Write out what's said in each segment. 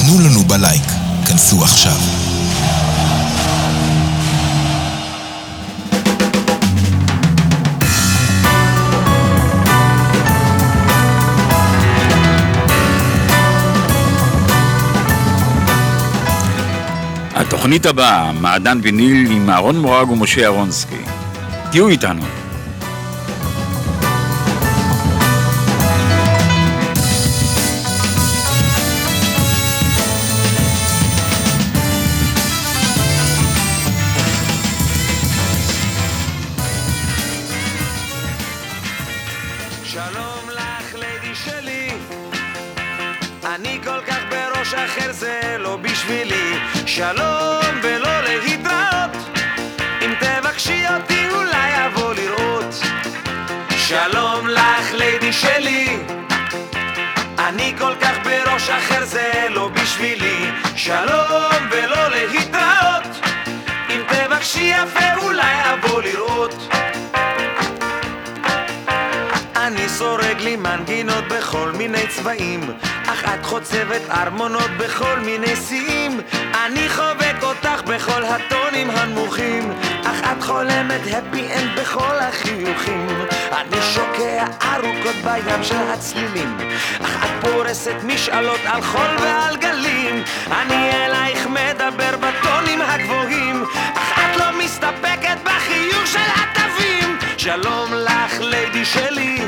תנו לנו בלייק. כנסו עכשיו. התוכנית הבאה, מעדן ויניל עם אהרון מורג ומשה אהרונסקי. תהיו איתנו. ארמונות בכל מיני שיאים. אני חובק אותך בכל הטונים הנמוכים. אך את חולמת הפי אנד בכל החיוכים. אני שוקע ארוכות בים של הצלילים. אך את פורסת משאלות על חול ועל גלים. אני אלייך מדבר בטונים הגבוהים. אך את לא מסתפקת בחיוך של התווים. שלום לך ליידי שלי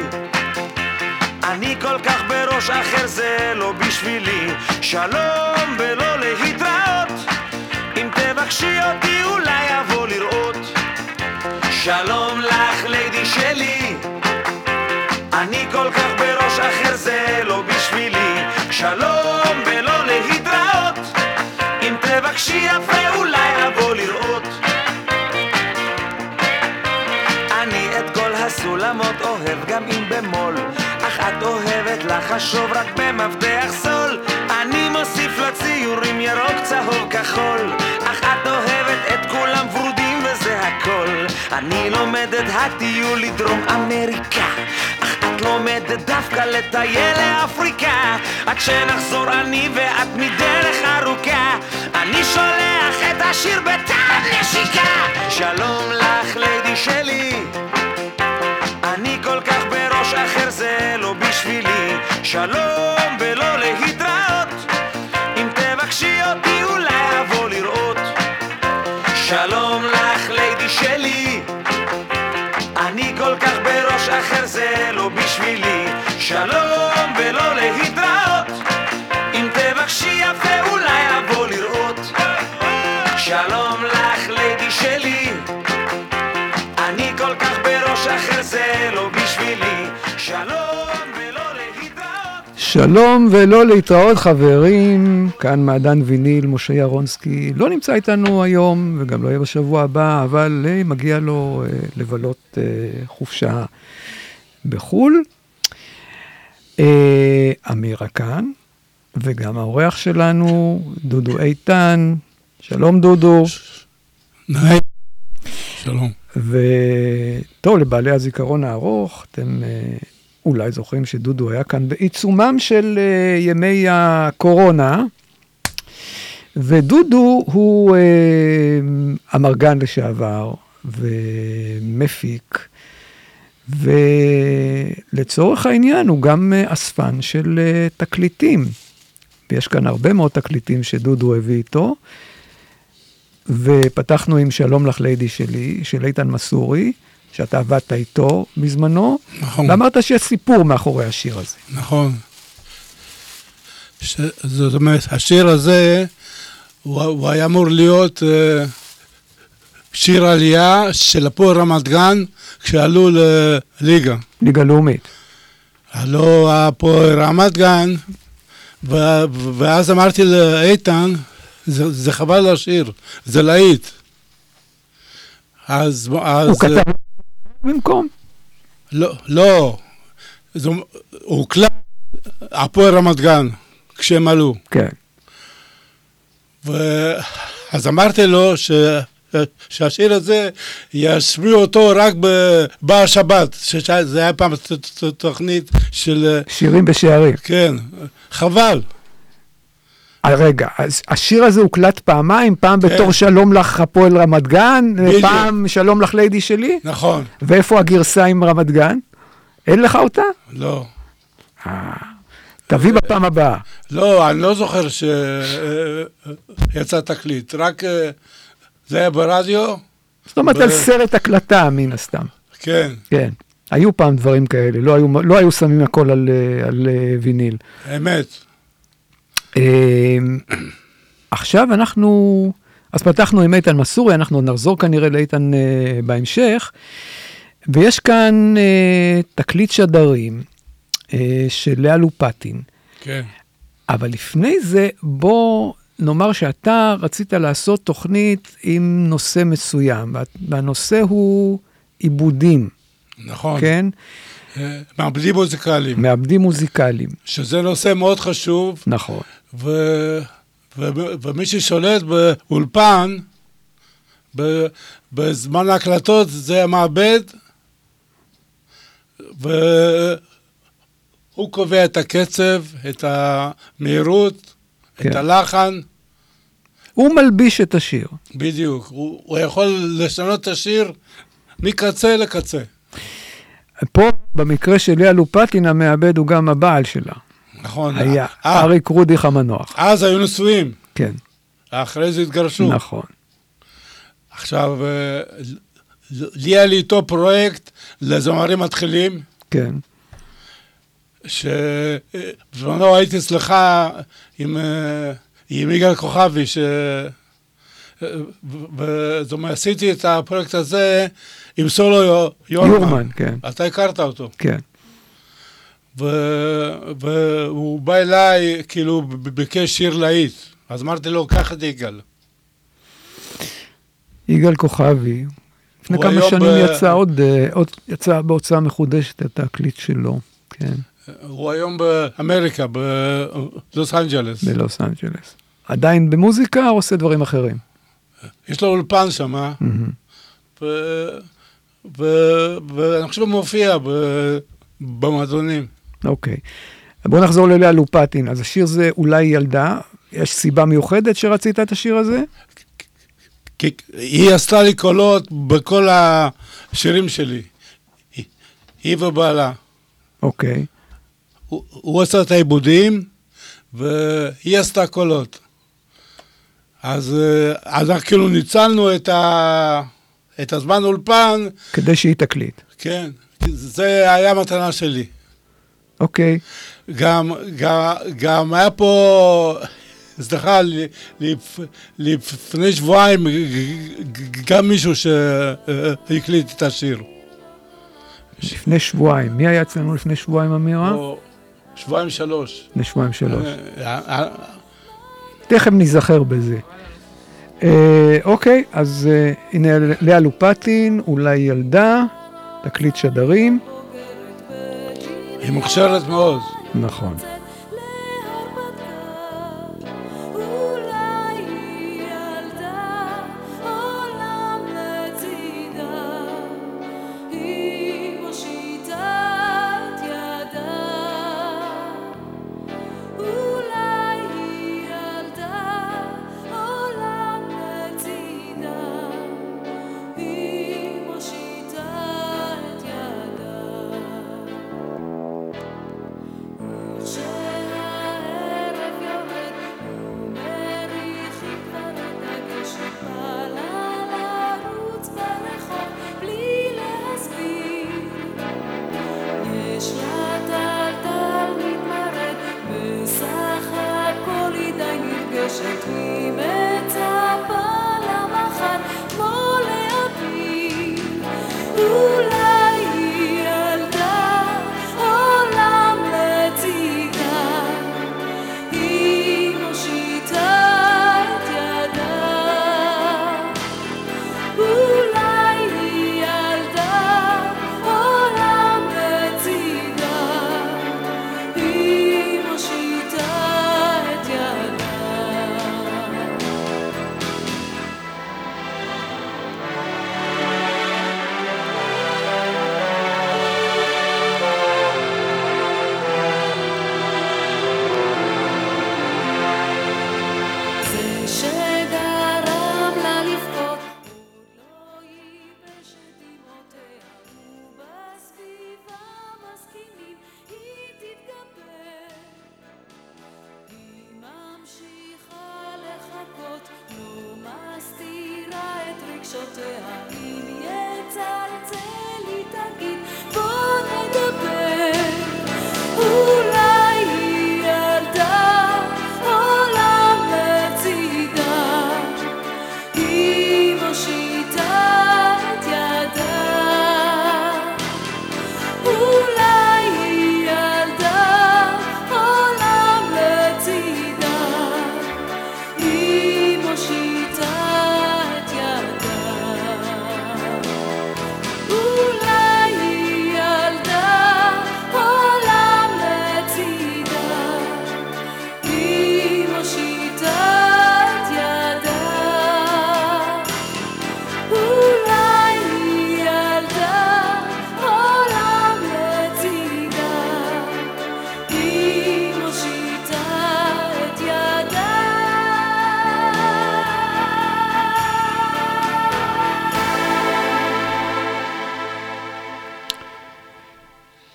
אני כל כך בראש אחר זה לא בשבילי. שלום ולא להתראות. אם תבקשי אותי אולי אבוא לראות. שלום לך ליידי שלי. אני כל כך בראש אחר זה לא בשבילי. שלום ולא להתראות. אם תבקשי יפה אולי אבוא לראות. אני את כל הסולמות אוהב גם אם במול לחשוב רק במפתח סול אני מוסיף לציורים ירוק, צהוב, כחול. אך את אוהבת את כולם ורודים וזה הכל. אני לומדת הטיול לדרום אמריקה. אך את לומדת דווקא לטייל לאפריקה. עד שנחזור אני ואת מדרך ארוכה. אני שולח את השיר בטעם נשיקה. שלום לך ליידי שלי. אני כל כך בראש אחר זה לא בשבילי שלום ולא להתראות אם תבקשי אותי אולי אבוא לראות. שלום לך ליידי שלי. אני כל כך בראש אחר זה לא בשבילי. שלום ולא להתראות אם תבקשי יפה אולי אבוא לראות. שלום לך ליידי שלי. אני כל כך בראש אחר זה לא בשבילי. שלום שלום ולא להתראות חברים, כאן מעדן ויניל, משה ירונסקי לא נמצא איתנו היום וגם לא יהיה בשבוע הבא, אבל אה, מגיע לו אה, לבלות אה, חופשה בחו"ל. אה, אמירה כאן, וגם האורח שלנו, דודו איתן, שלום דודו. נעים. שלום. וטוב, לבעלי הזיכרון הארוך, אתם אה, אולי זוכרים שדודו היה כאן בעיצומם של אה, ימי הקורונה, ודודו הוא אה, אמרגן לשעבר ומפיק, ולצורך העניין הוא גם אה, אספן של אה, תקליטים. ויש כאן הרבה מאוד תקליטים שדודו הביא איתו. ופתחנו עם שלום לך ליידי שלי, של איתן מסורי, שאתה עבדת איתו בזמנו, נכון. ואמרת שיש סיפור מאחורי השיר הזה. נכון. ש... זאת אומרת, השיר הזה, הוא, הוא היה אמור להיות uh, שיר עלייה של הפועל רמת גן כשעלו לליגה. ליגה לאומית. עלו הפועל רמת גן, ו... ואז אמרתי לאיתן, זה, זה חבל לשיר, זה להיט. אז... אז הוא כתב במקום? לא, לא. זה, הוקלט הפועל רמת גן, כשהם עלו. כן. ו... אז אמרתי לו ש... שהשיר הזה, ישמיעו אותו רק בשבת, שזה היה פעם תוכנית של... שירים בשערים. כן, חבל. אה, רגע, אז השיר הזה הוקלט פעמיים, פעם כן. בתור שלום לך הפועל רמת גן, בדיוק. פעם שלום לך ליידי שלי? נכון, ואיפה הגרסה עם רמת גן? אין לך אותה? לא. תביא בפעם הבאה. לא, אני לא זוכר שיצא תקליט, רק אה, זה היה ברדיו, זאת אומרת, ב- על סרט הקלטה, מן הסתם. כן, כן. היו פעם דברים כאלה, לא היו, לא היו שמים הכל על, אה, על אה, ויניל. אמת. אה, עכשיו אנחנו, אז פתחנו עם איתן מסורי, אנחנו נחזור כנראה לאיתן אה, בהמשך, ויש כאן אה, תקליט שדרים אה, של לאה לופטין, כן, אבל לפני זה בוא נאמר שאתה רצית לעשות תוכנית עם נושא מסוים, וה- והנושא הוא עיבודים, נכון. כן? מעבדים מוזיקליים, מעבדים מוזיקליים, שזה נושא מאוד חשוב, נכון. ו... ו... ומי ששולט באולפן, ב... בזמן ההקלטות, זה המעבד, והוא קובע את הקצב, את המהירות, כן. את הלחן, הוא מלביש את השיר. בדיוק. הוא, הוא יכול לשנות את השיר מקצה לקצה. פה, במקרה של לאה לופטין, המעבד הוא גם הבעל שלה. נכון. היה אה, אריק רודיך המנוח. אז היו נשואים, כן, אחרי זה התגרשו. נכון. עכשיו, אה, לי היה לי איתו פרויקט לזמרים מתחילים, כן, שבזמנו הייתי אצלך עם, אה, עם יגאל כוכבי, ש... אה, זאת אומרת, עשיתי את הפרויקט הזה עם סולו יו- יורמן. יורמן, כן, אתה הכרת אותו. כן. ו- והוא בא אליי, כאילו, ביקש שיר להיט. אז אמרתי לו, קח את יגאל. יגאל כוכבי, לפני הוא כמה שנים ב- יצא עוד, אה, עוד, יצא בהוצאה מחודשת את התקליט שלו, כן, הוא היום באמריקה, בלוס אנג'לס. בלוס אנג'לס. עדיין במוזיקה או עושה דברים אחרים? יש לו אולפן שם, אה? ו- ואני חושב שהוא מופיע במועדונים. אוקיי. בוא נחזור ללאה לופטין. אז השיר זה אולי ילדה, יש סיבה מיוחדת שרצית את השיר הזה? היא עשתה לי קולות בכל השירים שלי. היא- ובעלה. אוקיי. הוא, הוא עשה את העיבודים, והיא עשתה קולות. אז, אנחנו כאילו ניצלנו את, ה, את הזמן אולפן, כדי שהיא תקליט. כן, זה היה המתנה שלי. אוקיי. גם, גם, גם היה פה, סליחה, לפ- לפני שבועיים, גם מישהו שהקליט את השיר. לפני שבועיים. מי היה אצלנו לפני שבועיים, אמירה? או שבועיים שלוש. לפני שבועיים שלוש. אה, אה, תכף ניזכר בזה. אה, אוקיי, אז אה, הנה לאה לופטין, אולי ילדה, תקליט שדרים. היא מוכשרת מאוד. נכון.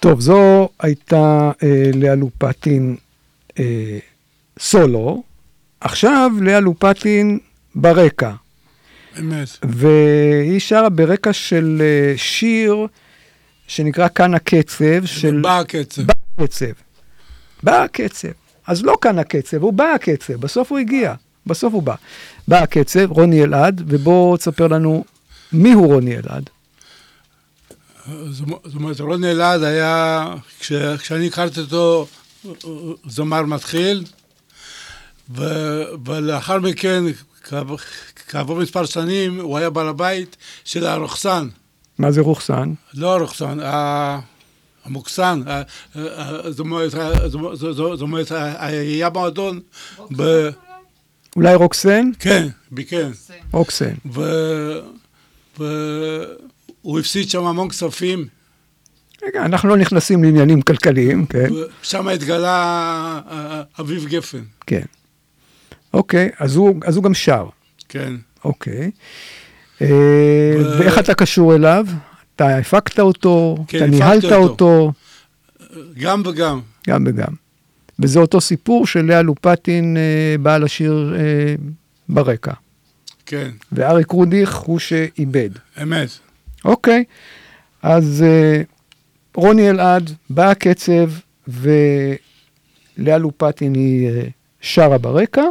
טוב, זו הייתה אה, לאה לופטין אה, סולו, עכשיו לאה לופטין ברקע. אמת. והיא שרה ברקע של אה, שיר שנקרא כאן הקצב, של... בא הקצב. בא הקצב. בא הקצב. אז לא כאן הקצב, הוא בא הקצב, בסוף הוא הגיע, בסוף הוא בא. בא הקצב, רוני אלעד, ובוא תספר לנו מי הוא רוני אלעד. זאת אומרת, רוני אלעד היה, כש, כשאני הכרתי אותו, זמר מתחיל, ו, ולאחר מכן, כעבור, כעבור מספר שנים, הוא היה בעל הבית של הרוכסן. מה זה רוכסן? לא הרוכסן, המוקסן, זאת אומרת, היה מועדון ב... אולי רוקסן? כן, כן. רוקסן. הוא הפסיד שם המון כספים. רגע, אנחנו לא נכנסים לעניינים כלכליים, כן? שם התגלה אה, אביב גפן. כן. אוקיי, אז הוא, אז הוא גם שר. כן. אוקיי. אה, ו... ואיך אתה קשור אליו? אתה הפקת אותו? כן, אתה ניהלת אותו. אותו? גם וגם. גם וגם. וזה אותו סיפור של לאה לופטין אה, באה לשיר ברקע. כן. ואריק רודיך הוא שאיבד. אמת. אוקיי, אז uh, רוני אלעד, בא הקצב, ולאה לופטין היא uh, שרה ברקע.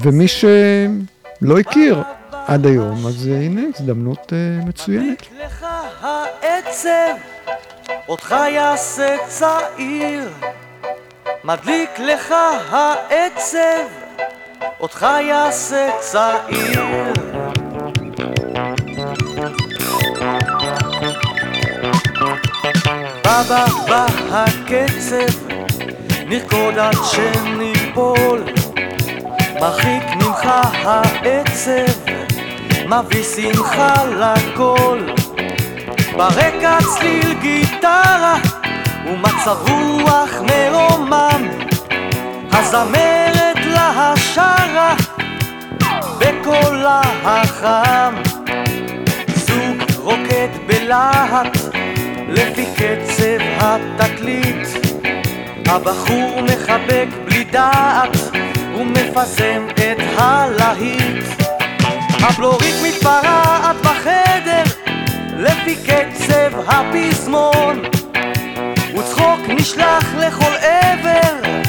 ומי שלא הכיר עד היום, אז uh, הנה הזדמנות uh, מצוינת. לך העצב, אותך יעשה צעיר, מדליק לך העצב. אותך יעשה צעיר. בא בא הקצב, נרקוד עד שניפול, מרחיק ממך העצב, מביא שמחה לכל. ברקע צליל גיטרה ומצב רוח מרומם, הזמרת לה שרה בקולה החם זוג רוקד בלהט לפי קצב התקליט. הבחור מחבק בלי דעת ומפזם את הלהיט. הבלורית מתפרעת בחדר לפי קצב הפזמון. וצחוק נשלח לכל עבר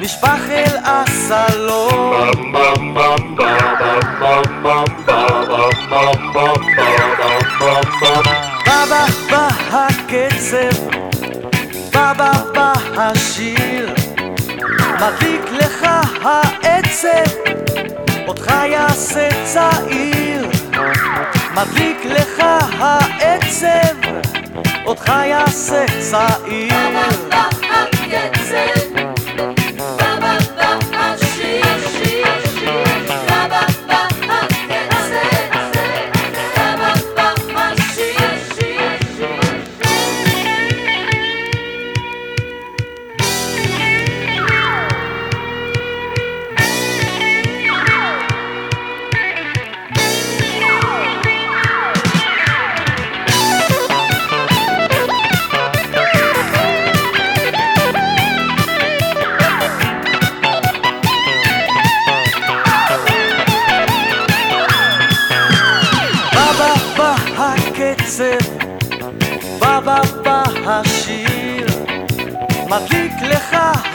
נשפך אל הסלון בבא בא הקצב, בבא בא השיר. מדליק לך העצב, אותך יעשה צעיר. מדליק לך העצב, אותך יעשה צעיר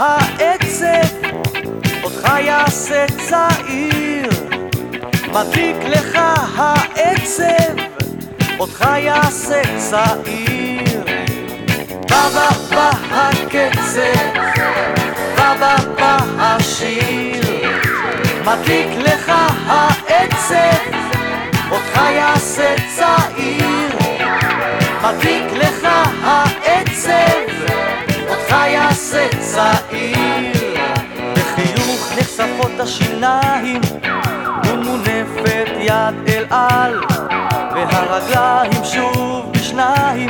העצב, אותך יעשה צעיר. מדליק לך העצב, אותך יעשה צעיר. בא בא הקצב, בא בא בא השיר. מדליק לך העצב, אותך יעשה צעיר. מדליק לך העצב, אותך יעשה צעיר. נחשפות השיניים, ומונפת יד אל על, והרגליים שוב בשניים,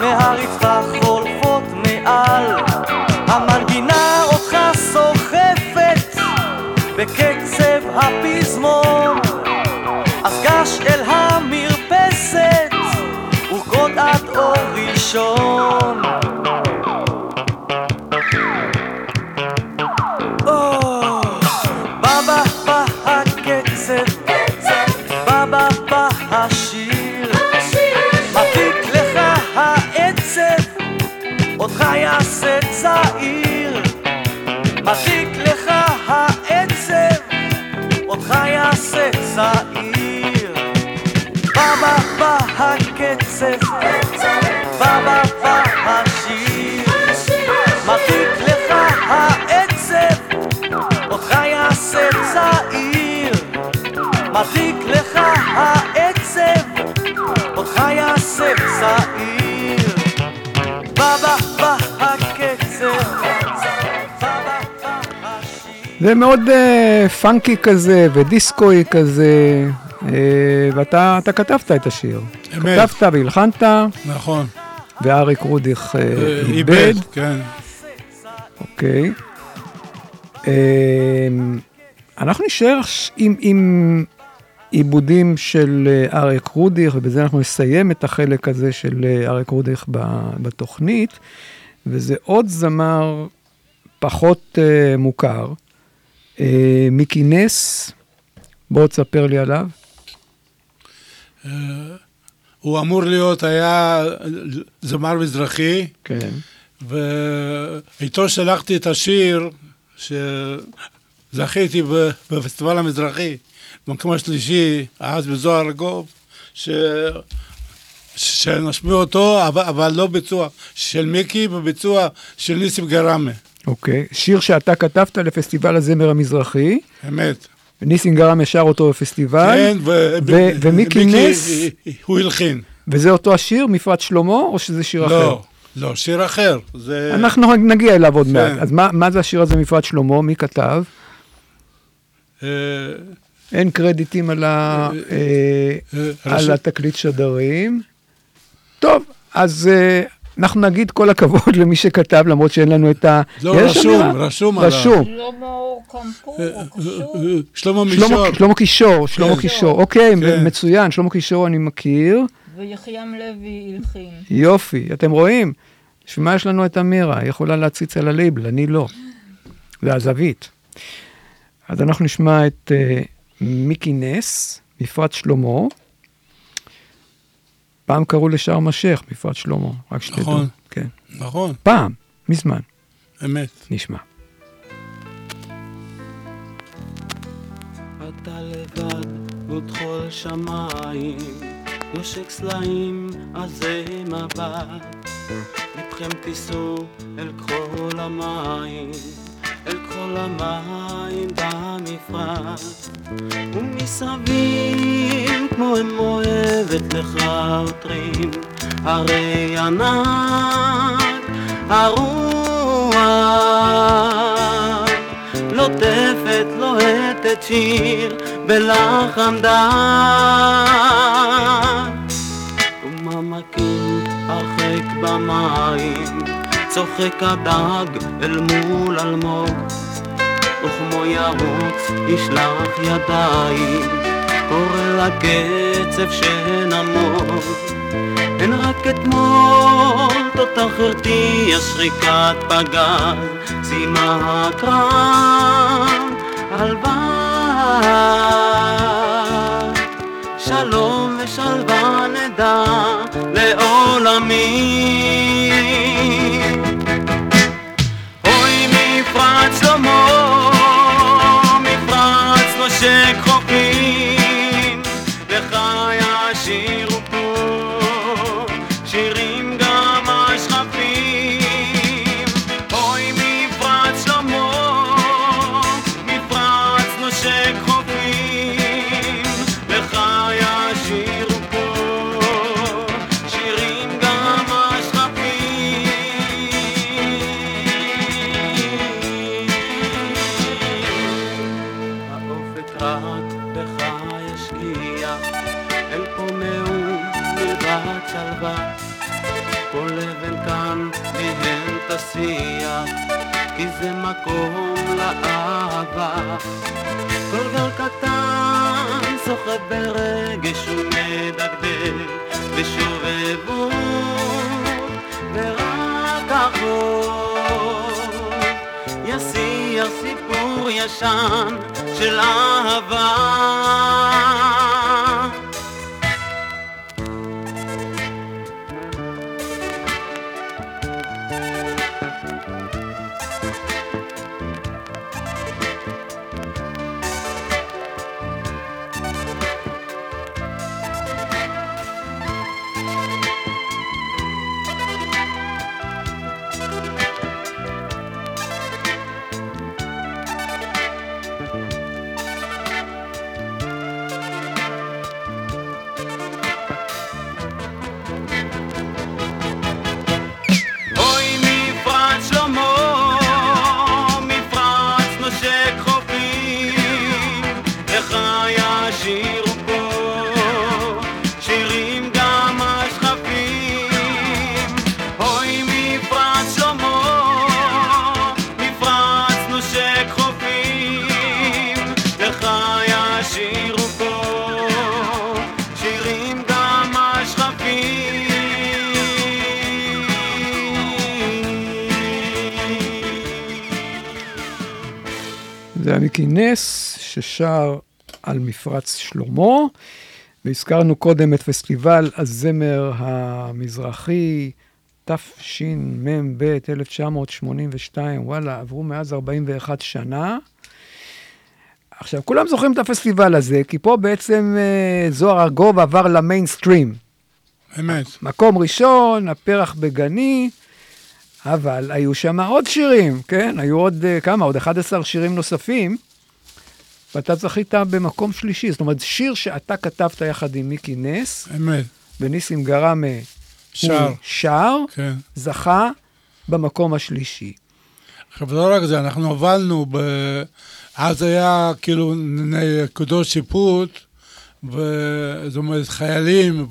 מהרצפה חולפות מעל. המנגינה אותך סוחפת בקצב הפזמון, אז גש אל המרפסת ורקוד עד אור ראשון. בא בא בא השיר. מדליק לך העצב, אותך יעשה צעיר. מדליק לך העצב, אותך יעשה צעיר. בא בא בא הקצב. זה מאוד uh, פאנקי כזה ודיסקוי כזה, uh, ואתה אתה כתבת את השיר. אמת. כתבת והלחנת, נכון. ואריק רודיך uh, אה, איבד. כן. אוקיי. אמ, אנחנו נשאר עם, עם עיבודים של אה, אריק רודיך, ובזה אנחנו נסיים את החלק הזה של אה, אריק רודיך בתוכנית, וזה עוד זמר פחות uh, מוכר, uh, מיקי נס, בוא תספר לי עליו. הוא אמור להיות, היה זמר מזרחי, כן. ואיתו שלחתי את השיר שזכיתי בפסטיבל המזרחי, במקום השלישי, אז בזוהר הגוב, ש... שנשמיע אותו, אבל, אבל לא ביצוע של מיקי, בביצוע של ניסים גראמה. אוקיי. שיר שאתה כתבת לפסטיבל הזמר המזרחי, אמת. וניסים גרם ישר אותו בפסטיבל. כן, ו... ו- ומיקי נס? הוא הלחין. וזה אותו השיר, מפרט שלמה, או שזה שיר אחר? לא, לא, שיר אחר. זה... אנחנו נגיע אליו עוד כן. מעט. אז מה, מה זה השיר הזה, מפרט שלמה? מי כתב? אה, אין קרדיטים על, ה, אה, אה, על התקליט שדרים. טוב, אז אנחנו נגיד כל הכבוד למי שכתב, למרות שאין לנו את ה... לא, רשום? רשום עליו. רשום. שלמה קמפור, אה, קשור. אה, שלמה שלמה, מישור. שלמה קישור, שלמה כן. קישור, אוקיי, כן. מצוין, שלמה קישור אני מכיר, ויחיים לוי הלחין. יופי, אתם רואים? בשביל מה יש לנו את אמירה? היא יכולה להציץ על הלייבל, אני לא. זה הזווית. אז אנחנו נשמע את מיקי נס, מפרט שלמה. פעם קראו לשארם א-שייח מפרט שלמה, רק שתדעו. נכון. כן. נכון, פעם, מזמן, אמת. נשמע. אתה לבד, ותחול שמיים, נושק סלעים, עזי מבט. לבכם תיסעו אל כחול המים, אל כחול המים במפרט. ומסביב כמו אם אוהבת לך עותרים, הרי ענק הרוח. לוטפת, לוהטת שיר בלחן דק. ומעמקים הרחק במים, צוחק הדג אל מול אלמוג, וכמו ירוץ ישלח ידיים, קורא לקצב שנמוג. הן רק אתמול תותח הרתיע שריקת פגז, סיימה הקרב הלוואי. שלום ושלווה נדע לעולמי. קטן סוחב ברגש ומדגדג, ושוב אבוא, ורק החור יסיח סיפור ישן של אהבה. היה מיקי נס ששר על מפרץ שלמה, והזכרנו קודם את פסטיבל הזמר המזרחי תשמ"ב 1982, וואלה, עברו מאז 41 שנה. עכשיו, כולם זוכרים את הפסטיבל הזה, כי פה בעצם אה, זוהר ארגוב עבר למיינסטרים. אמת. מקום ראשון, הפרח בגני, אבל היו שם עוד שירים, כן? היו עוד אה, כמה? עוד 11 שירים נוספים, ואתה זכית במקום שלישי. זאת אומרת, שיר שאתה כתבת יחד עם מיקי נס, אמת. וניסים גרמה שר. הוא שר, כן. זכה במקום השלישי. עכשיו, לא רק זה, אנחנו הובלנו, ב... אז היה כאילו נקודות שיפוט, ו... זאת אומרת, חיילים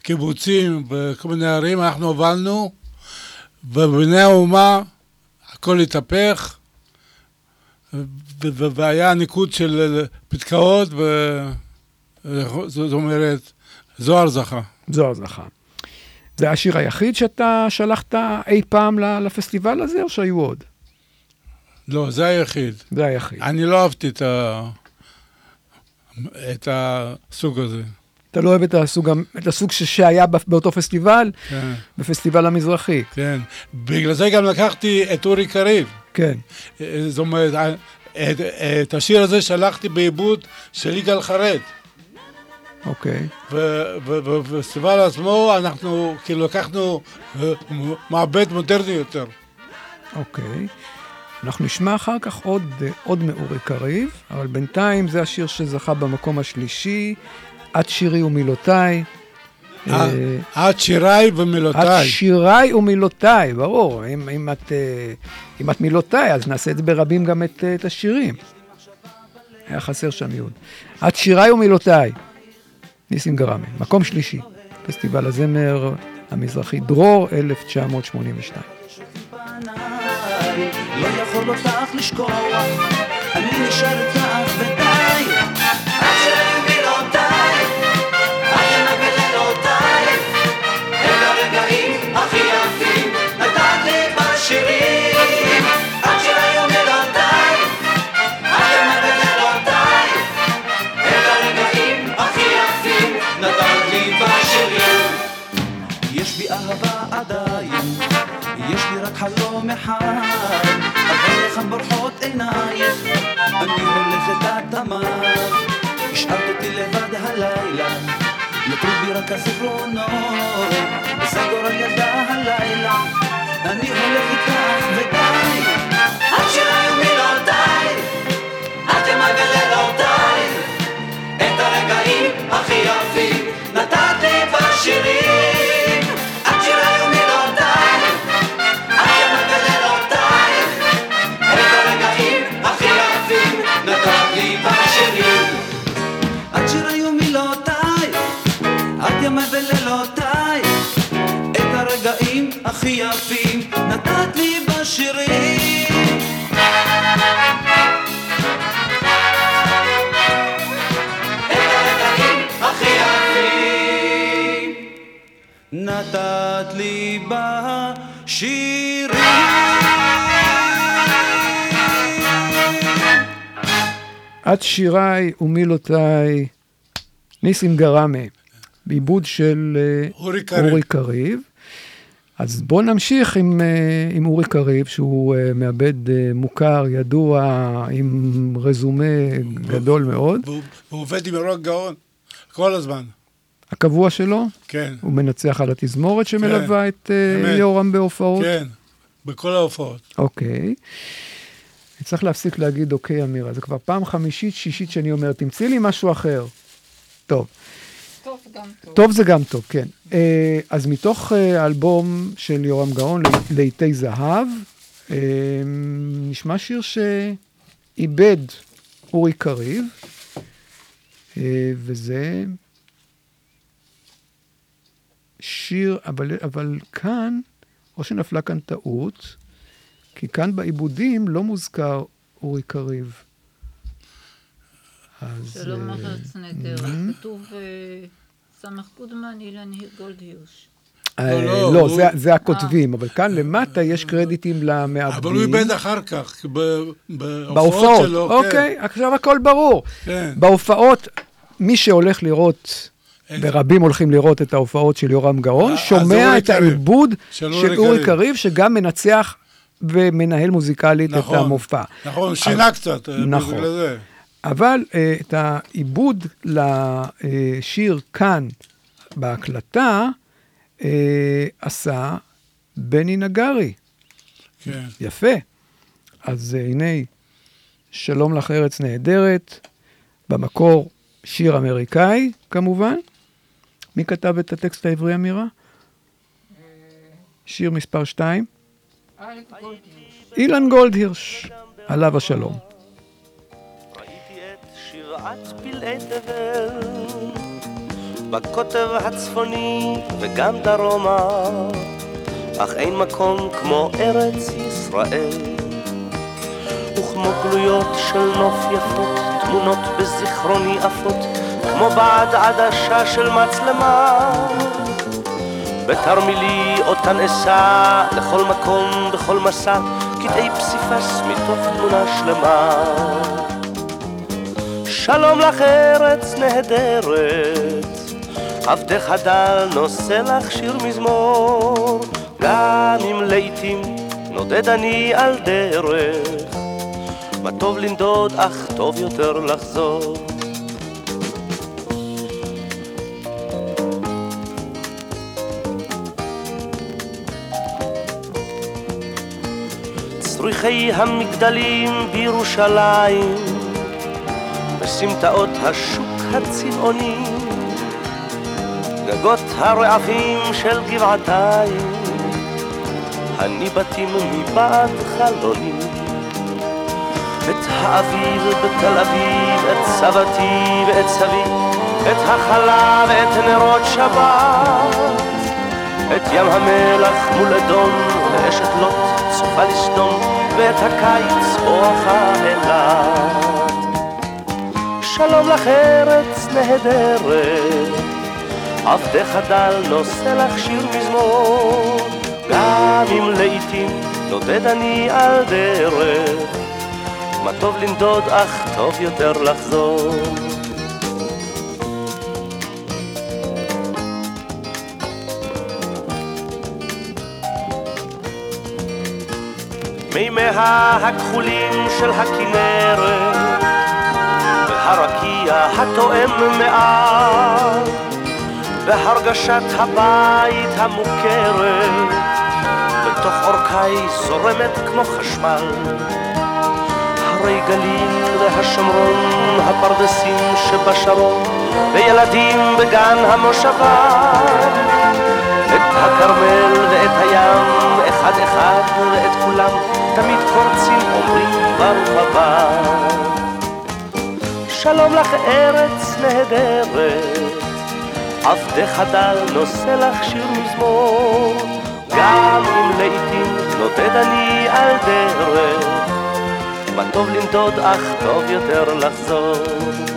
וקיבוצים וכל מיני ערים, אנחנו הובלנו, ובבני האומה הכל התהפך. והיה ניקוד של פתקאות, ו... זאת אומרת, זוהר זכה. זוהר זכה. זה השיר היחיד שאתה שלחת אי פעם לפסטיבל הזה, או שהיו עוד? לא, זה היחיד. זה היחיד. אני לא אהבתי את, ה... את הסוג הזה. אתה לא אוהב את הסוג, את הסוג שהיה באותו פסטיבל, כן, בפסטיבל המזרחי. כן. בגלל זה גם לקחתי את אורי קריב. כן. זאת אומרת, אה, את, את השיר הזה שלחתי בעיבוד של יגאל חרד. אוקיי. ובפסטיבל עצמו אנחנו כאילו לקחנו אה, מעבד מודרני יותר. אוקיי. אנחנו נשמע אחר כך עוד, אה, עוד מאורי קריב, אבל בינתיים זה השיר שזכה במקום השלישי, את שירי ומילותיי. אה, אה, את שיריי את ומילותיי. שיריי ומילותיי, ברור. אם, אם, את, אה, אם את מילותיי, אז נעשה את זה ברבים גם את, את השירים. היה חסר שם יוד. את שיריי ומילותיי. ניסים גרמה, מקום שלישי, פסטיבל הזמר המזרחי דרור 1982. לא יכול אותך לשכוח, אני נשאר איתך חלום אחד, לכאן בורחות עינייך, אני הולכת עד תמר. השארת אותי לבד הלילה, נותרו בי רק הזיכרונות, וזה גורל ילדה הלילה, אני הולך נתת לי בשירים את שיריי ומילותיי, ניסים גראמה, בעיבוד של אה, אורי קריב. אורי קריב. אז בואו נמשיך עם, אה, עם אורי קריב, שהוא אה, מעבד מוכר, ידוע, עם רזומה גדול מאוד. והוא והוא עובד עם אירוע גאון כל הזמן. הקבוע שלו, כן, הוא מנצח על התזמורת שמלווה את אה, באמת. יורם בהופעות. כן, בכל ההופעות. אוקיי. אני צריך להפסיק להגיד אוקיי, אמירה. זה כבר פעם חמישית, שישית שאני אומר, תמצאי לי משהו אחר. טוב. טוב, גם טוב. טוב זה גם טוב, כן. אה, אז מתוך אה, האלבום של יורם גאון, לעיתי זהב, אה, נשמע שיר שאיבד אורי קריב, אה, וזה שיר, אבל, אבל כאן, או שנפלה כאן טעות, כי כאן בעיבודים לא מוזכר אורי קריב. אז... שלום אה, ארץ נהדרת. mhm. כתוב אה, סמך גודמן, אילן גולדהירש. אה, לא, לא, לא, זה- זה הכותבים, אבל כאן למטה יש קרדיטים למעבדים. אבל הוא איבד אחר כך, בהופעות, שלו. כן, אוקיי, עכשיו הכל ברור. כן. בהופעות, מי שהולך לראות, ורבים הולכים לראות את ההופעות של יורם גאון, אה, שומע את. העיבוד של אורי קריב. שגם מנצח ומנהל מוזיקלית את נכון, המופע. נכון, שינה קצת, אה, נכון. בגלל זה. אבל אה, את העיבוד לשיר כאן, בהקלטה, עשה בני נגרי. כן. יפה. אז הנה, שלום לך ארץ נהדרת, במקור שיר אמריקאי, כמובן. מי כתב את הטקסט העברי, אמירה? שיר מספר 2. אילן גולדהירש, עליו השלום. בקוטב הצפוני וגם דרומה אך אין מקום כמו ארץ ישראל וכמו גלויות של נוף יפות תמונות בזיכרוני עפות כמו בעד עדשה של מצלמה. בתרמילי אותן אשא לכל מקום בכל מסע קטעי פסיפס מתוך תמונה שלמה. שלום לך ארץ נהדרת, עבדך דל נושא לך שיר מזמור, גם אם לעתים נודד אני על דרך, מה טוב לנדוד אך טוב יותר לחזור. צריכי המגדלים בירושלים בסמטאות השוק הצבעוני, גגות הרעפים של גבעתיים, הניבטים מבעד חלוני. את האביב בתל אביב, את סבתי ואת סבי, את החלה ואת נרות שבת, את ים המלח מול אדום, ואשת לוט צופה לסדום, ואת הקיץ בואכה אילת. שלום לך ארץ נהדרת, עבדך דל נושא לך שיר מזמור, גם אם לעתים נודד אני על דרך, מה טוב לנדוד אך טוב יותר לחזור. מימיה הכחולים של הכנרת והרקיע התואם מעט והרגשת הבית המוכרת בתוך אורכי זורמת כמו חשמל. הרי גליל והשומרון הפרדסים שבשרון וילדים בגן המושבה את הכרמל ואת הים אחד אחד ואת כולם תמיד קורצים אומרים ברוך הבא שלום לך ארץ נהדרת, עבדך דל נושא לך שיר מזמור, גם אם לעיתים נודד אני על דרך, מה טוב לנדוד אך טוב יותר לחזור.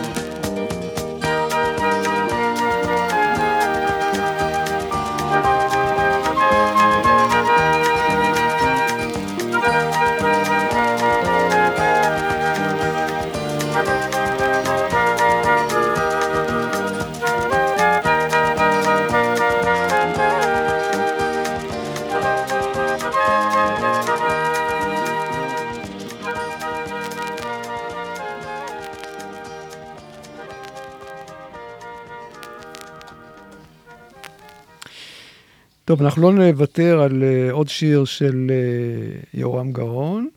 טוב, אנחנו לא נוותר על uh, עוד שיר של uh, יורם גאון,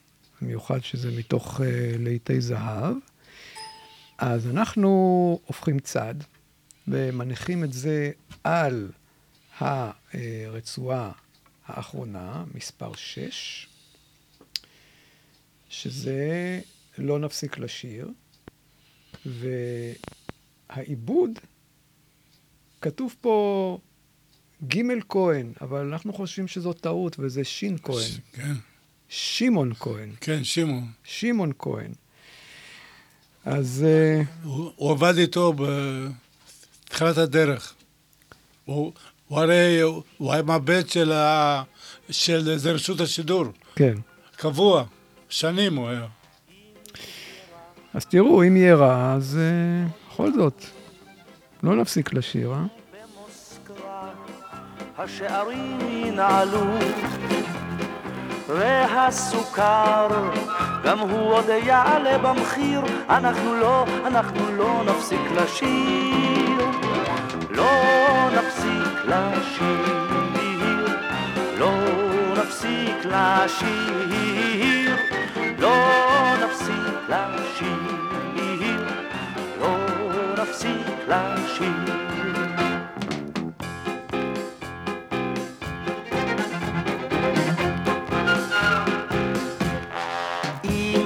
במיוחד שזה מתוך uh, להיטי זהב. אז אנחנו הופכים צד ומניחים את זה על הרצועה האחרונה, מספר 6, שזה לא נפסיק לשיר, והעיבוד, כתוב פה ג' כהן, אבל אנחנו חושבים שזו טעות וזה שין כהן. כן. שמעון כהן. כן, שמעון. שמעון כהן. אז... אה, הוא, הוא עבד איתו בתחילת הדרך. הוא, הוא הרי, הוא היה מהבית של, ה, של זה רשות השידור. כן. קבוע, שנים הוא היה. אז תראו, אם יהיה רע, אז uh, בכל זאת, לא נפסיק לשיר, אה? השערים ינעלו והסוכר גם הוא עוד יעלה במחיר. אנחנו לא, אנחנו לא נפסיק לשיר לא נפסיק לשיר לא נפסיק לשיר לא נפסיק לשיר לא נפסיק לשיר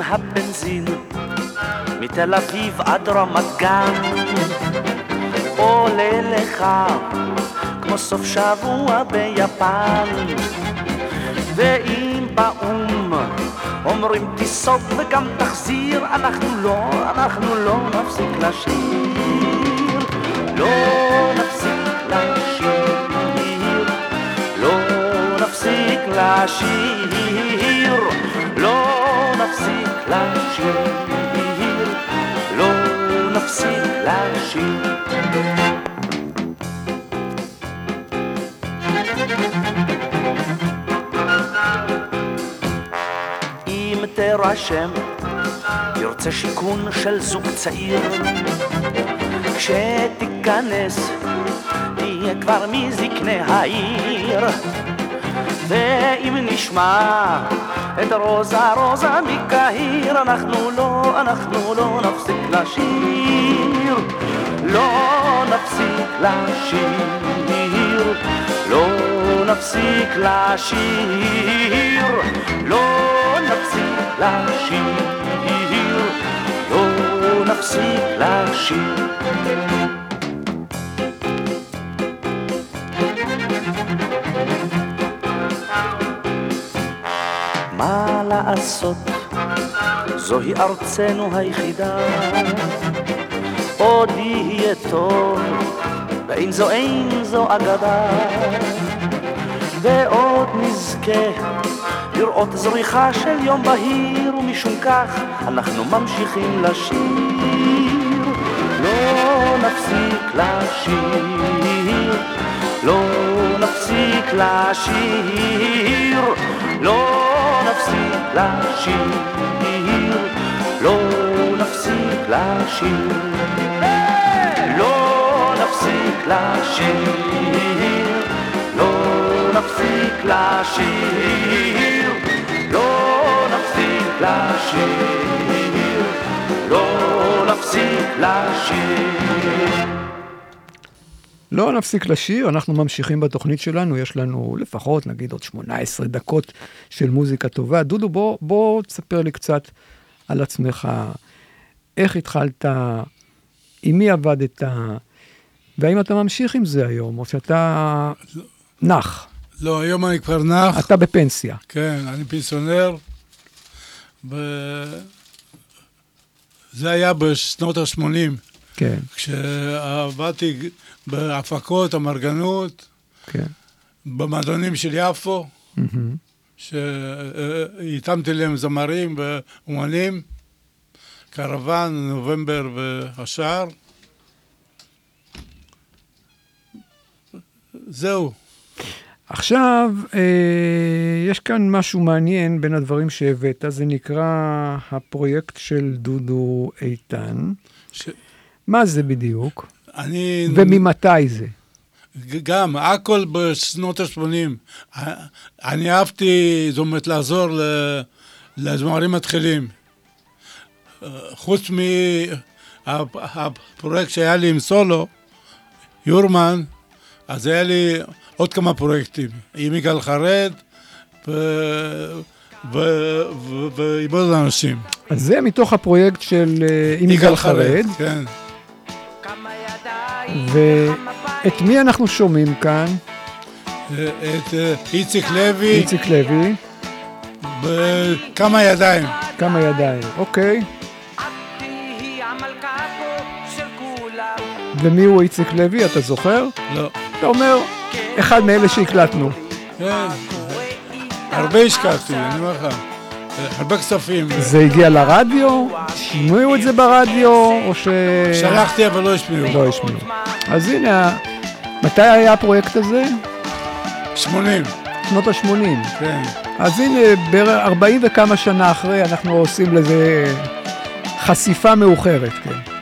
הבנזין מתל אביב עד רמת גן. עולה לך כמו סוף שבוע ביפן. ואם באו"ם אומרים תיסוג וגם תחזיר אנחנו לא, אנחנו לא נפסיק לשיר. לא נפסיק לשיר לא נפסיק לשיר נפסיק לשיר, לא נפסיק לשיר. אם תירשם, ירצה שיכון של זוג צעיר, כשתיכנס, תהיה כבר מזקני העיר. ואם נשמע את רוזה רוזה מקהיר. אנחנו לא, אנחנו לא נפסיק לשיר. לא נפסיק לשיר. לא נפסיק לשיר. לא נפסיק לשיר. לא נפסיק לשיר לעשות, זוהי ארצנו היחידה. עוד יהיה טוב, ואין זו אין זו אגדה. ועוד נזכה לראות זריחה של יום בהיר, ומשום כך אנחנו ממשיכים לשיר. לא נפסיק לשיר, לא נפסיק לשיר, לא נפסיק לשיר, לא נפסיק לשיר, לא נפסיק לשיר, לא נפסיק לשיר, לא נפסיק לשיר, לא נפסיק לשיר. לא נפסיק לשיר, אנחנו ממשיכים בתוכנית שלנו, יש לנו לפחות, נגיד, עוד 18 דקות של מוזיקה טובה. דודו, בוא, בוא תספר לי קצת על עצמך, איך התחלת, עם מי עבדת, והאם אתה ממשיך עם זה היום, או שאתה נח. לא, היום אני כבר נח. אתה בפנסיה. כן, אני פנסיונר. ב... זה היה בשנות ה-80. כן. כשעבדתי בהפקות, אמרגנות, כן. במועדונים של יפו, מהמם. שהתאמתי להם זמרים ואומנים, קרוון, נובמבר והשאר. זהו. עכשיו, אה, יש כאן משהו מעניין בין הדברים שהבאת, זה נקרא הפרויקט של דודו איתן. ש... מה זה בדיוק? אני... וממתי זה? גם, הכל בשנות ה-80. אני אהבתי, זאת אומרת, לעזור לזמרים מתחילים. אה, חוץ מהפרויקט שהיה לי עם סולו, יורמן, אז היה לי עוד כמה פרויקטים, עם יגאל חרד ועם עוד אנשים. אז זה מתוך הפרויקט של אה, עם יגאל חרד, כן. ואת מי אנחנו שומעים כאן? את אה, איציק לוי, איציק לוי, בכמה ידיים. כמה ידיים, אוקיי. ומי הוא איציק לוי, אתה זוכר? לא. אתה אומר, אחד מאלה שהקלטנו. כן, הרבה השקעתי, אני אומר לך, הרבה כספים. זה הגיע לרדיו? שמעו את זה ברדיו, או ש... שלחתי אבל לא השמיעו. לא השמיעו. אז הנה, מתי היה הפרויקט הזה? 80. שנות ה-80. כן. אז הנה, בערך 40 וכמה שנה אחרי, אנחנו עושים לזה חשיפה מאוחרת, כן.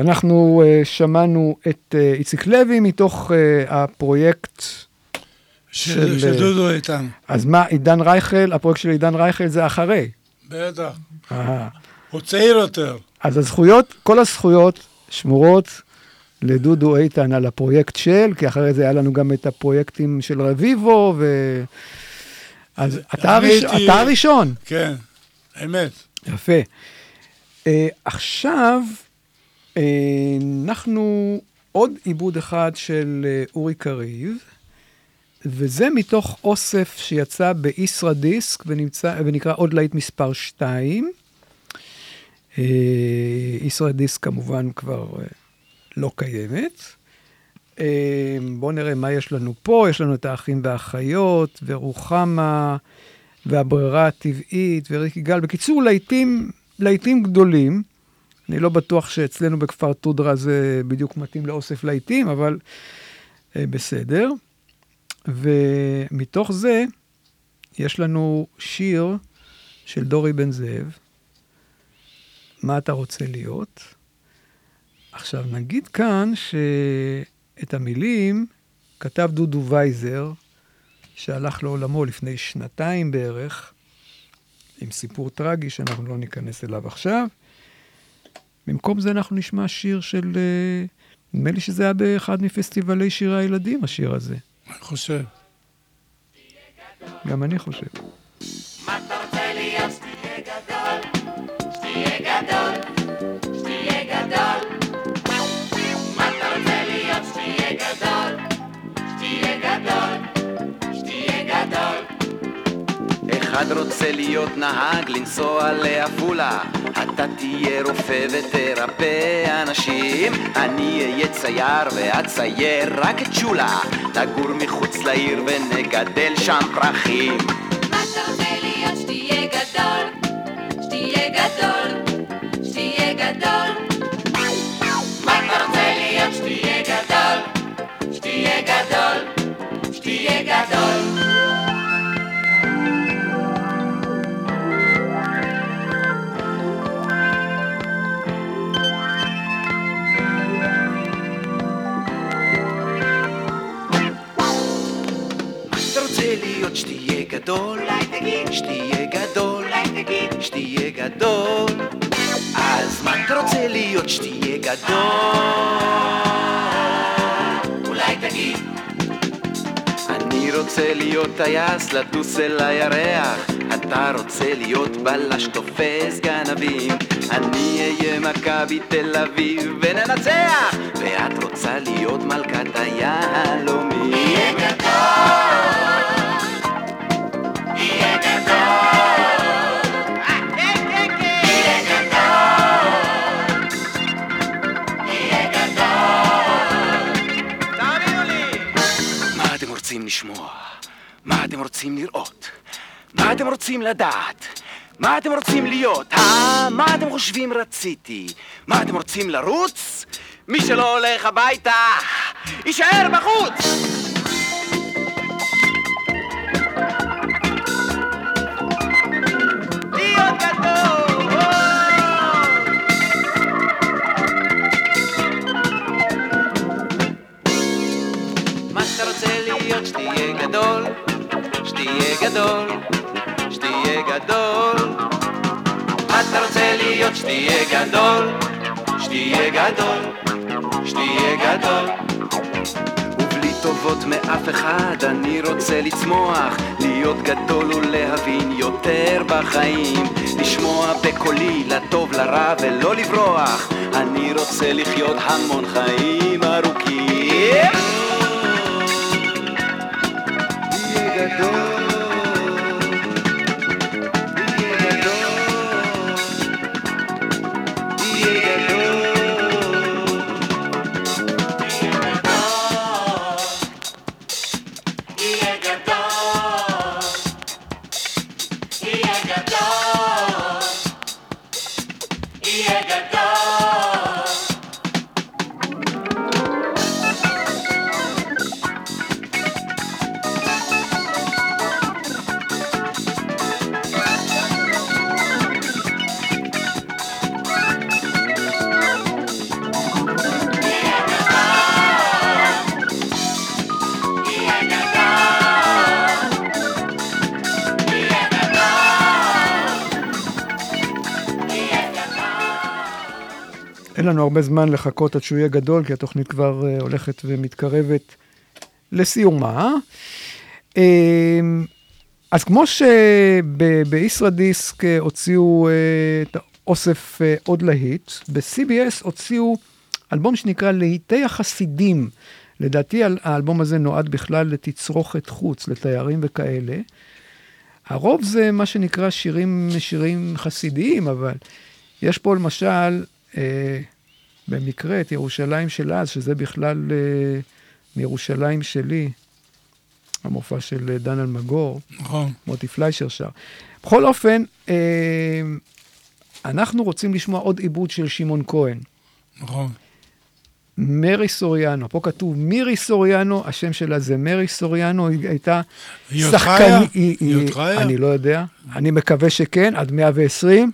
אנחנו uh, שמענו את uh, איציק לוי מתוך uh, הפרויקט של, של דודו איתן. אז מה, עידן רייכל, הפרויקט של עידן רייכל זה אחרי. בטח. אהה. הוא צעיר יותר. אז הזכויות, כל הזכויות שמורות לדודו איתן על הפרויקט של, כי אחרי זה היה לנו גם את הפרויקטים של רביבו, ו... אז אתה, הראש... הייתי- אתה הראשון. כן, אמת. יפה. Uh, עכשיו, אנחנו עוד עיבוד אחד של uh, אורי קריב, וזה מתוך אוסף שיצא בישראדיסק ונמצא, ונקרא עוד להיט מספר 2. Uh, ישראדיסק כמובן כבר לא קיימת. בואו נראה מה יש לנו פה, יש לנו את האחים והאחיות, ורוחמה, והברירה הטבעית, וריק יגאל. בקיצור, להיטים, להיטים גדולים. אני לא בטוח שאצלנו בכפר טודרה זה בדיוק מתאים לאוסף להיטים, אבל אה, בסדר. ומתוך זה יש לנו שיר של דורי בן זאב, מה אתה רוצה להיות? עכשיו, נגיד כאן שאת המילים כתב דודו וייזר, שהלך לעולמו לפני שנתיים בערך, עם סיפור טרגי שאנחנו לא ניכנס אליו עכשיו. במקום זה אנחנו נשמע שיר של, אה, נדמה לי שזה היה באחד מפסטיבלי שירי הילדים, השיר הזה. אני חושב. גם אני חושב. מה אתה רוצה להיות? שתהיה גדול, שתהיה גדול, אחד רוצה להיות נהג, לנסוע לעפולה. אתה תהיה רופא ותרפא אנשים. אני אהיה צייר ואת צייר רק את שולה. נגור מחוץ לעיר ונגדל שם פרחים. מה אתה רוצה להיות? שתהיה גדול, שתהיה גדול, גדול? שתהיה גדול שתהיה גדול. אז מה אתה רוצה להיות שתהיה גדול? אולי תגיד. אני רוצה להיות טייס, לטוס אל הירח. אתה רוצה להיות בלש תופס גנבים. אני אהיה מכבי תל אביב וננצח. ואת רוצה להיות מלכת היהלומים. יהיה גדול, מה אתם רוצים לראות? מה אתם רוצים לדעת? מה אתם רוצים להיות? אה? מה אתם חושבים רציתי? מה אתם רוצים לרוץ? מי שלא הולך הביתה, יישאר בחוץ! שתהיה גדול, גדול, שתהיה גדול. אתה רוצה להיות שתהיה גדול, שתהיה גדול, שתהיה גדול. ובלי טובות מאף אחד אני רוצה לצמוח, להיות גדול ולהבין יותר בחיים, לשמוע בקולי לטוב לרע ולא לברוח, אני רוצה לחיות המון חיים ארוכים. תהיה גדול, לנו הרבה זמן לחכות עד שהוא יהיה גדול, כי התוכנית כבר אה, הולכת ומתקרבת לסיומה. אה, אז כמו שבישראדיסק אה, הוציאו אה, את אוסף אה, עוד להיט, ב-CBS הוציאו אלבום שנקרא להיטי החסידים. לדעתי האל- האלבום הזה נועד בכלל לתצרוכת חוץ, לתיירים וכאלה. הרוב זה מה שנקרא שירים, שירים חסידיים, אבל יש פה למשל, אה, במקרה, את ירושלים של אז, שזה בכלל אה, מירושלים שלי, המופע של אה, דן אלמגור. נכון. מוטי פליישר שר. בכל אופן, אה, אנחנו רוצים לשמוע עוד עיבוד של שמעון כהן. נכון. מרי סוריאנו, פה כתוב מירי סוריאנו, השם שלה זה מרי סוריאנו, היא הייתה חיה? היא עוד חיה? אני לא יודע, אני מקווה שכן, עד 120.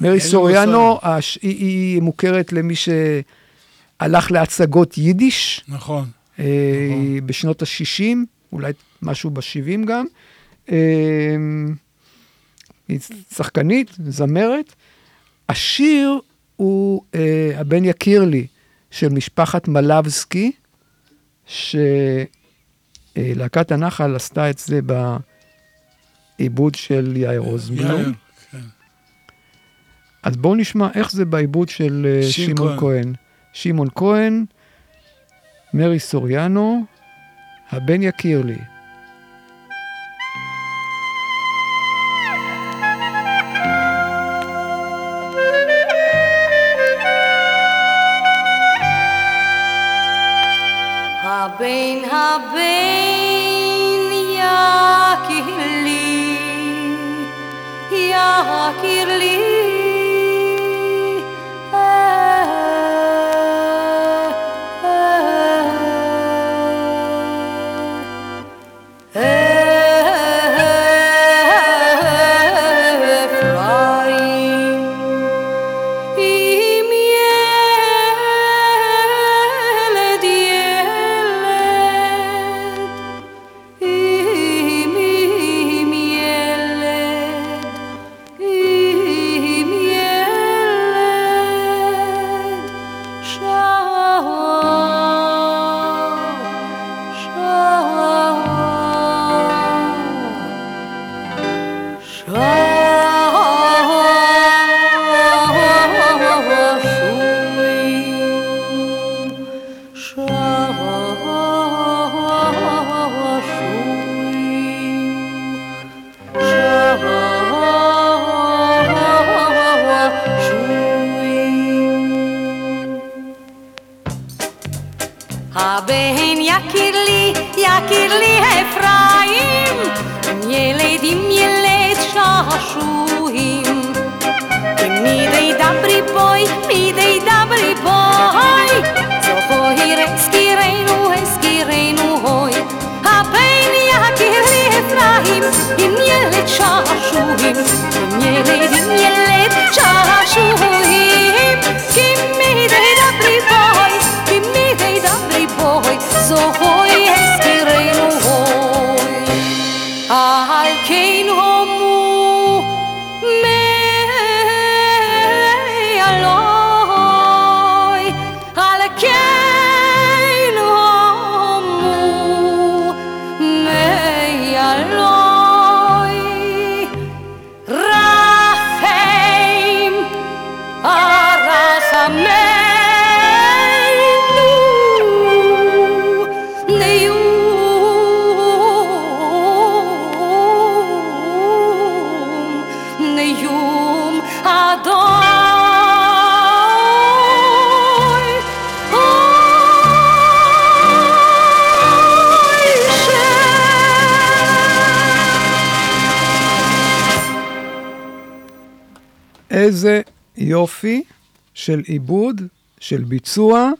מרי סוריאנו, הש- היא, היא מוכרת למי שהלך להצגות יידיש. נכון. אה, בשנות ה-60, אולי משהו ב-70 גם. אה, היא שחקנית, זמרת. השיר הוא אה, הבן יקיר לי של משפחת מלבסקי, שלהקת הנחל עשתה את זה בעיבוד של יאיר רוזנבלום. יאיר. אז בואו נשמע איך זה בעיבוד של אה, שמעון שמעון כהן. שמעון כהן, מרי סוריאנו, הבן יקיר לי. הבן הבן יקיר לי, יקיר לי. יופי של עיבוד, של ביצוע,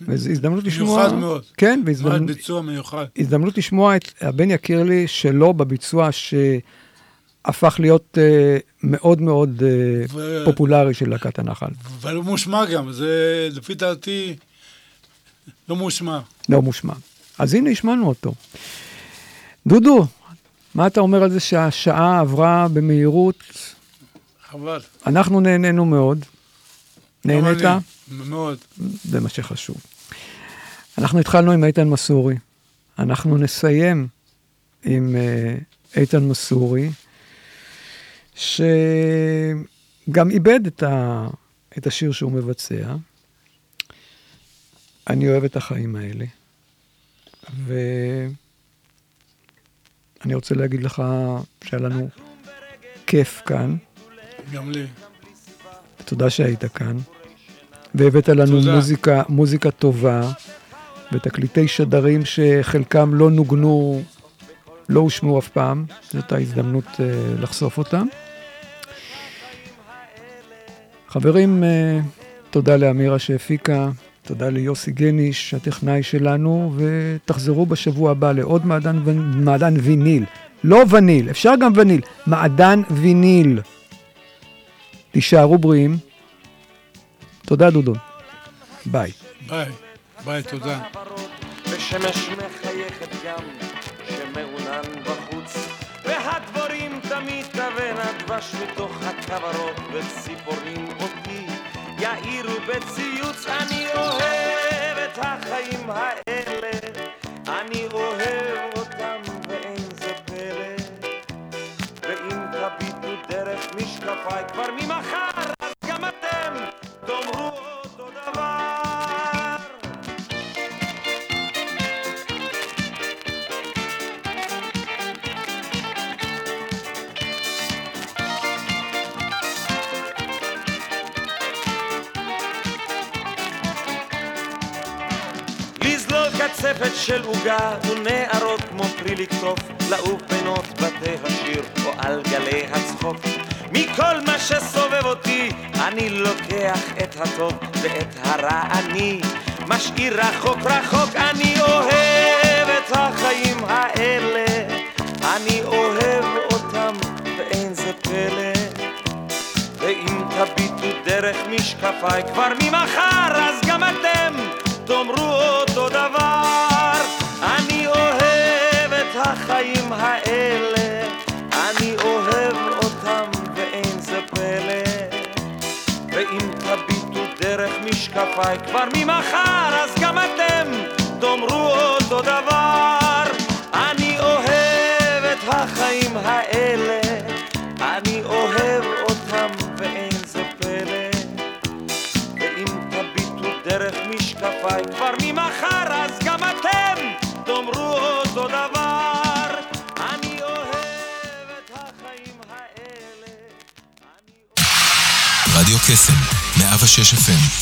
וזו הזדמנות לשמוע... מיוחד מאוד. כן, והזדמנות... ביצוע מיוחד. הזדמנות לשמוע את הבן יקיר לי שלו בביצוע שהפך להיות אה, מאוד מאוד אה, ו- פופולרי של להקת הנחל. ולא מושמע גם, זה לפי דעתי לא מושמע. לא מושמע. אז הנה, השמענו אותו. דודו, מה אתה אומר על זה שהשעה עברה במהירות? חבל. אנחנו נהנינו מאוד. נהנית? מאוד. זה מה שחשוב. אנחנו התחלנו עם איתן מסורי. אנחנו נסיים עם אה, איתן מסורי, שגם איבד את, ה, את השיר שהוא מבצע. אני אוהב את החיים האלה. ואני רוצה להגיד לך שהיה לנו כיף כאן. גם לי. תודה שהיית כאן. והבאת לנו תודה. מוזיקה, מוזיקה טובה, ותקליטי שדרים שחלקם לא נוגנו, לא הושמעו אף פעם. זאת ההזדמנות uh, לחשוף אותם. חברים, uh, תודה לאמירה שהפיקה, תודה ליוסי גניש, הטכנאי שלנו, ותחזרו בשבוע הבא לעוד מעדן, ו- מעדן ויניל. לא וניל, אפשר גם וניל, מעדן ויניל. תישארו בריאים. תודה, דודון. ביי. ביי. ביי, תודה. ושמש מחייכת גם, שמעונן בחוץ, והדבורים תמיד תבנה דבש מתוך הכוורות, וציפורים אותי יאירו בציוץ. אני אוהב את החיים האלה, אני אוהב קצפת של עוגה ונערות כמו פרי לקטוף, לעוף בינות בתי השיר או על גלי הצחוק. מכל מה שסובב אותי אני לוקח את הטוב ואת הרע. אני משאיר רחוק רחוק אני אוהב את החיים האלה. אני אוהב אותם ואין זה פלא. ואם תביטו דרך משקפיי כבר ממחר אז גם אתם תאמרו אותו דבר משקפיי כבר ממחר אז גם אתם תאמרו אותו דבר. אני אוהב את החיים האלה אני אוהב אותם ואין זה פלא. ואם תביטו דרך משקפיי כבר ממחר אז גם אתם תאמרו אותו דבר. רדיו קסם, 106 FM,